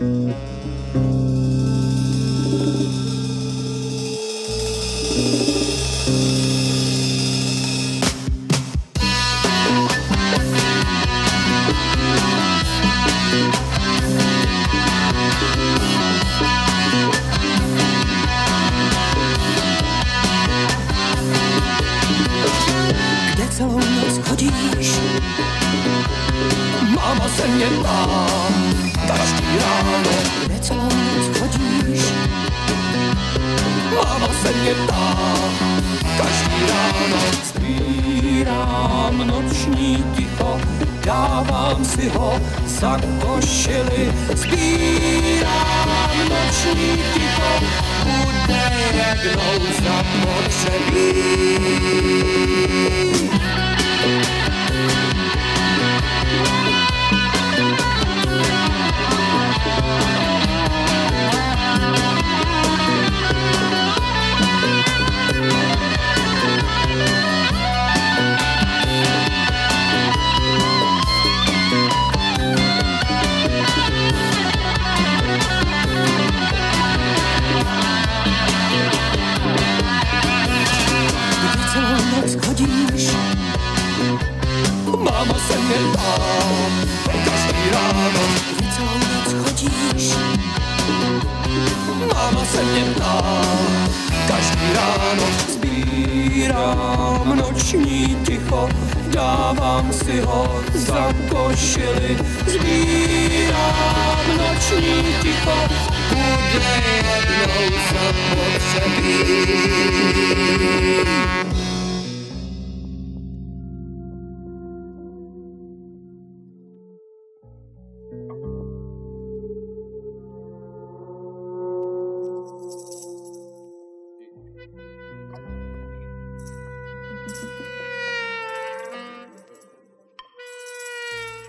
Mama chodíš. Se mě ptá, zastíráno, kde celou noc chodíš. Máma se mě ptá, každý ráno sbírám noční ticho, dávám si ho za košili, sbírám noční ticho, bude jednou zapotřebí. thank you mám každý ráno Kdy celou noc chodíš Každý ráno sbírám noční ticho Dávám si ho za košili Sbírám noční ticho Kude jednou zapotřebí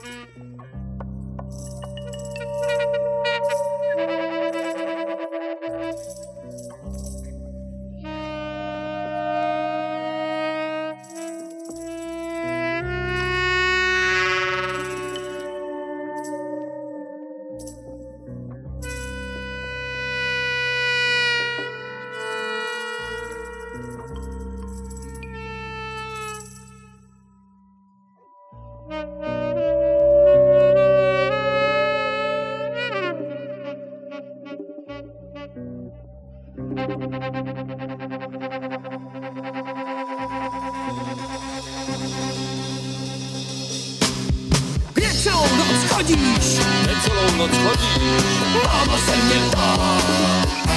Mm-hmm. chodíš? Necelou noc chodíš? Mámo se mě ptá,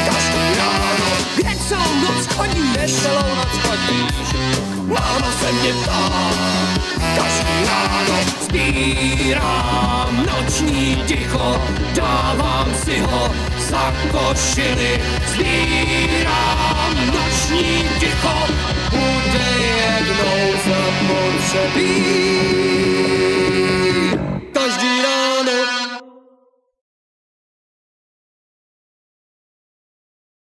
každý ráno. Kde celou noc chodíš? Kde celou noc chodíš? Mámo se mě ptá, každý ráno. Sbírám noční ticho, dávám si ho za košily. Sbírám noční ticho, bude jednou zapotřebí.